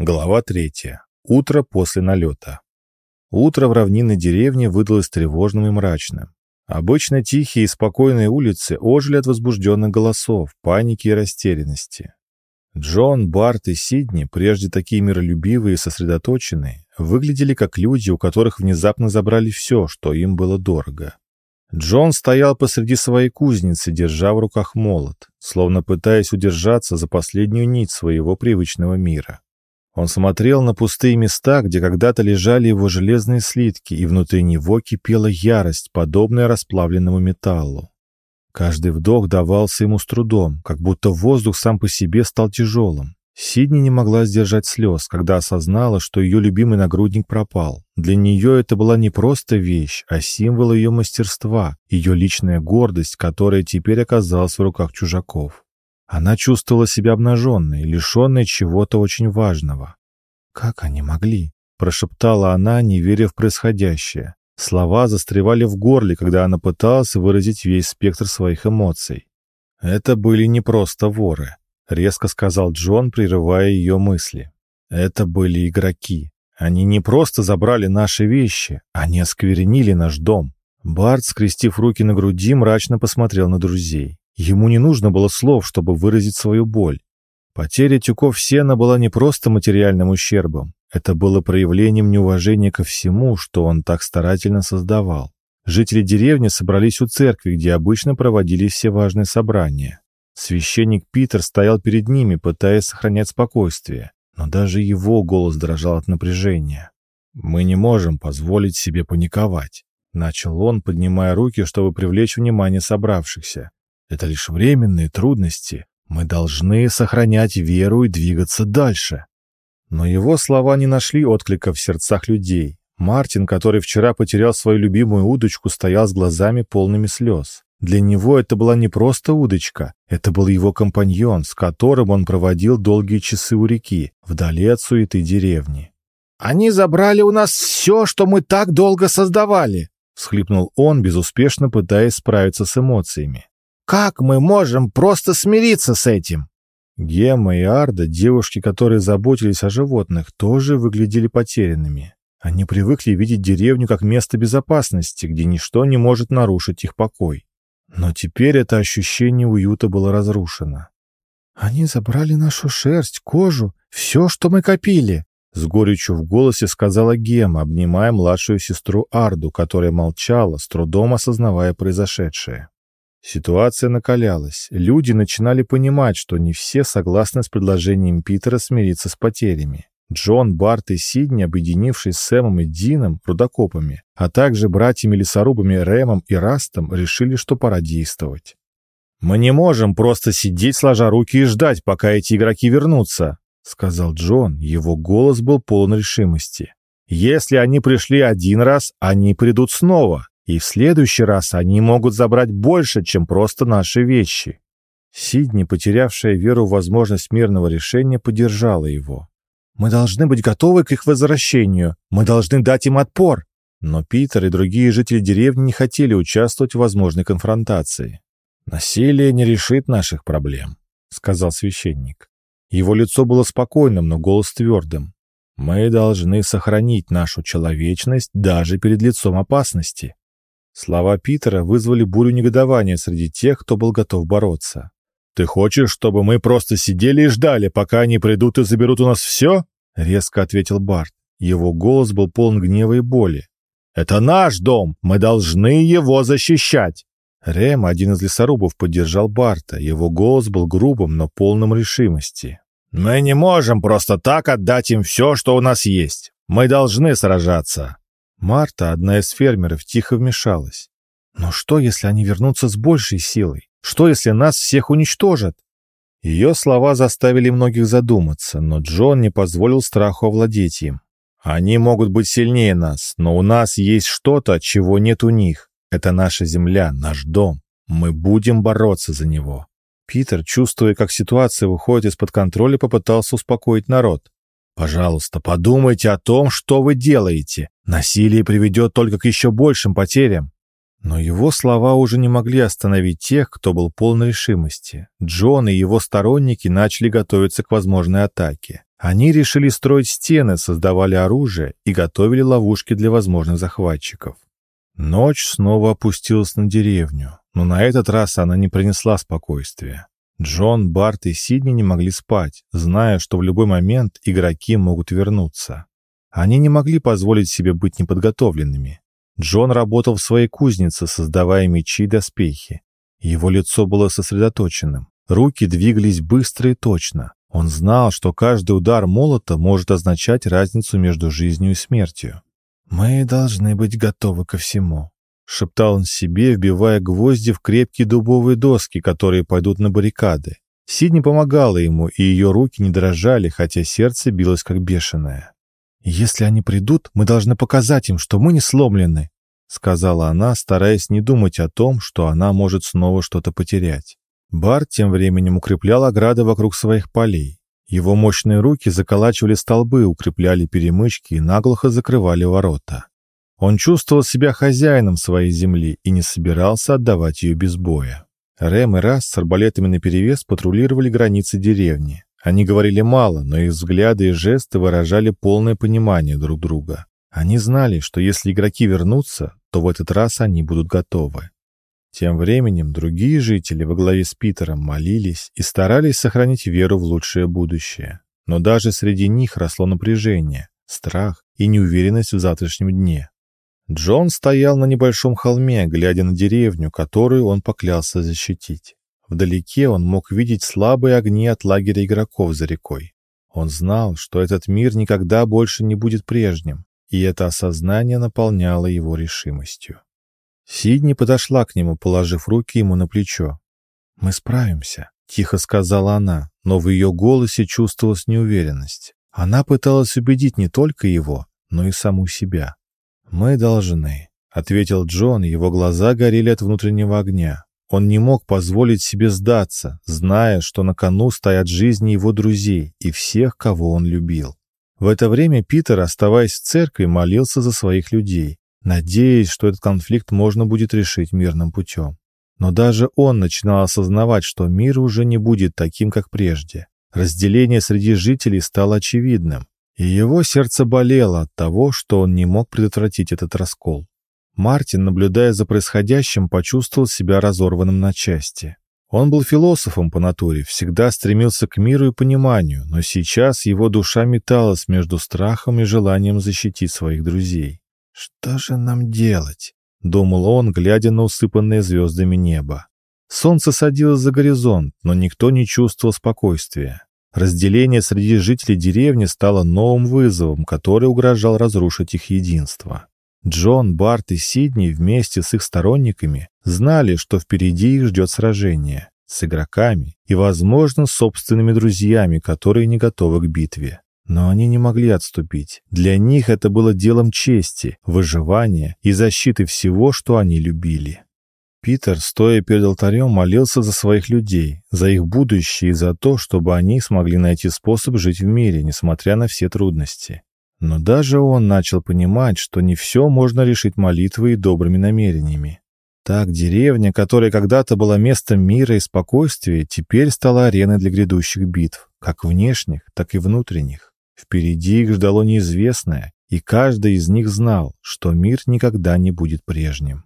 Глава третья. Утро после налета. Утро в равнинной деревне выдалось тревожным и мрачным. Обычно тихие и спокойные улицы ожили от возбужденных голосов, паники и растерянности. Джон, Барт и Сидни, прежде такие миролюбивые и сосредоточенные, выглядели как люди, у которых внезапно забрали все, что им было дорого. Джон стоял посреди своей кузницы, держа в руках молот, словно пытаясь удержаться за последнюю нить своего привычного мира. Он смотрел на пустые места, где когда-то лежали его железные слитки, и внутри него кипела ярость, подобная расплавленному металлу. Каждый вдох давался ему с трудом, как будто воздух сам по себе стал тяжелым. Сидни не могла сдержать слез, когда осознала, что ее любимый нагрудник пропал. Для нее это была не просто вещь, а символ ее мастерства, ее личная гордость, которая теперь оказалась в руках чужаков. Она чувствовала себя обнаженной, лишенной чего-то очень важного. «Как они могли?» – прошептала она, не веря в происходящее. Слова застревали в горле, когда она пыталась выразить весь спектр своих эмоций. «Это были не просто воры», — резко сказал Джон, прерывая ее мысли. «Это были игроки. Они не просто забрали наши вещи, они осквернили наш дом». Барт, скрестив руки на груди, мрачно посмотрел на друзей. Ему не нужно было слов, чтобы выразить свою боль. Потеря тюков сена была не просто материальным ущербом. Это было проявлением неуважения ко всему, что он так старательно создавал. Жители деревни собрались у церкви, где обычно проводились все важные собрания. Священник Питер стоял перед ними, пытаясь сохранять спокойствие, но даже его голос дрожал от напряжения. «Мы не можем позволить себе паниковать», — начал он, поднимая руки, чтобы привлечь внимание собравшихся. Это лишь временные трудности. Мы должны сохранять веру и двигаться дальше. Но его слова не нашли отклика в сердцах людей. Мартин, который вчера потерял свою любимую удочку, стоял с глазами полными слез. Для него это была не просто удочка, это был его компаньон, с которым он проводил долгие часы у реки, вдали от суеты деревни. «Они забрали у нас все, что мы так долго создавали!» — всхлипнул он, безуспешно пытаясь справиться с эмоциями. Как мы можем просто смириться с этим? Гемма и Арда, девушки, которые заботились о животных, тоже выглядели потерянными. Они привыкли видеть деревню как место безопасности, где ничто не может нарушить их покой. Но теперь это ощущение уюта было разрушено. «Они забрали нашу шерсть, кожу, все, что мы копили», — с горечью в голосе сказала Гема, обнимая младшую сестру Арду, которая молчала, с трудом осознавая произошедшее. Ситуация накалялась. Люди начинали понимать, что не все согласны с предложением Питера смириться с потерями. Джон, Барт и Сидни, объединившись с Сэмом и Дином, рудокопами, а также братьями-лесорубами Рэмом и Растом, решили, что пора действовать. «Мы не можем просто сидеть, сложа руки и ждать, пока эти игроки вернутся», — сказал Джон. Его голос был полон решимости. «Если они пришли один раз, они придут снова. И в следующий раз они могут забрать больше, чем просто наши вещи. Сидни, потерявшая веру в возможность мирного решения, поддержала его. «Мы должны быть готовы к их возвращению. Мы должны дать им отпор». Но Питер и другие жители деревни не хотели участвовать в возможной конфронтации. «Насилие не решит наших проблем», — сказал священник. Его лицо было спокойным, но голос твердым. «Мы должны сохранить нашу человечность даже перед лицом опасности». Слова Питера вызвали бурю негодования среди тех, кто был готов бороться. «Ты хочешь, чтобы мы просто сидели и ждали, пока они придут и заберут у нас все?» — резко ответил Барт. Его голос был полон гнева и боли. «Это наш дом! Мы должны его защищать!» Рэм, один из лесорубов, поддержал Барта. Его голос был грубым, но полным решимости. «Мы не можем просто так отдать им все, что у нас есть. Мы должны сражаться. Марта, одна из фермеров, тихо вмешалась. «Но что, если они вернутся с большей силой? Что, если нас всех уничтожат?» Ее слова заставили многих задуматься, но Джон не позволил страху овладеть им. «Они могут быть сильнее нас, но у нас есть что-то, чего нет у них. Это наша земля, наш дом. Мы будем бороться за него». Питер, чувствуя, как ситуация выходит из-под контроля, попытался успокоить народ. Пожалуйста, подумайте о том, что вы делаете. Насилие приведет только к еще большим потерям. Но его слова уже не могли остановить тех, кто был полон решимости. Джон и его сторонники начали готовиться к возможной атаке. Они решили строить стены, создавали оружие и готовили ловушки для возможных захватчиков. Ночь снова опустилась на деревню, но на этот раз она не принесла спокойствия. Джон, Барт и Сидни не могли спать, зная, что в любой момент игроки могут вернуться. Они не могли позволить себе быть неподготовленными. Джон работал в своей кузнице, создавая мечи и доспехи. Его лицо было сосредоточенным. Руки двигались быстро и точно. Он знал, что каждый удар молота может означать разницу между жизнью и смертью. «Мы должны быть готовы ко всему», — шептал он себе, вбивая гвозди в крепкие дубовые доски, которые пойдут на баррикады. Сидни помогала ему, и ее руки не дрожали, хотя сердце билось как бешеное. «Если они придут, мы должны показать им, что мы не сломлены», сказала она, стараясь не думать о том, что она может снова что-то потерять. Барт тем временем укреплял ограды вокруг своих полей. Его мощные руки заколачивали столбы, укрепляли перемычки и наглухо закрывали ворота. Он чувствовал себя хозяином своей земли и не собирался отдавать ее без боя. Рэм и Рас с арбалетами наперевес патрулировали границы деревни. Они говорили мало, но их взгляды и жесты выражали полное понимание друг друга. Они знали, что если игроки вернутся, то в этот раз они будут готовы. Тем временем другие жители во главе с Питером молились и старались сохранить веру в лучшее будущее. Но даже среди них росло напряжение, страх и неуверенность в завтрашнем дне. Джон стоял на небольшом холме, глядя на деревню, которую он поклялся защитить. Вдалеке он мог видеть слабые огни от лагеря игроков за рекой. Он знал, что этот мир никогда больше не будет прежним, и это осознание наполняло его решимостью. Сидни подошла к нему, положив руки ему на плечо. «Мы справимся», — тихо сказала она, но в ее голосе чувствовалась неуверенность. Она пыталась убедить не только его, но и саму себя. «Мы должны», — ответил Джон, его глаза горели от внутреннего огня. Он не мог позволить себе сдаться, зная, что на кону стоят жизни его друзей и всех, кого он любил. В это время Питер, оставаясь в церкви, молился за своих людей, надеясь, что этот конфликт можно будет решить мирным путем. Но даже он начинал осознавать, что мир уже не будет таким, как прежде. Разделение среди жителей стало очевидным, и его сердце болело от того, что он не мог предотвратить этот раскол. Мартин, наблюдая за происходящим, почувствовал себя разорванным на части. Он был философом по натуре, всегда стремился к миру и пониманию, но сейчас его душа металась между страхом и желанием защитить своих друзей. «Что же нам делать?» — думал он, глядя на усыпанное звездами небо. Солнце садилось за горизонт, но никто не чувствовал спокойствия. Разделение среди жителей деревни стало новым вызовом, который угрожал разрушить их единство. Джон, Барт и Сидни вместе с их сторонниками знали, что впереди их ждет сражение с игроками и, возможно, с собственными друзьями, которые не готовы к битве. Но они не могли отступить. Для них это было делом чести, выживания и защиты всего, что они любили. Питер, стоя перед алтарем, молился за своих людей, за их будущее и за то, чтобы они смогли найти способ жить в мире, несмотря на все трудности. Но даже он начал понимать, что не все можно решить молитвой и добрыми намерениями. Так деревня, которая когда-то была местом мира и спокойствия, теперь стала ареной для грядущих битв, как внешних, так и внутренних. Впереди их ждало неизвестное, и каждый из них знал, что мир никогда не будет прежним.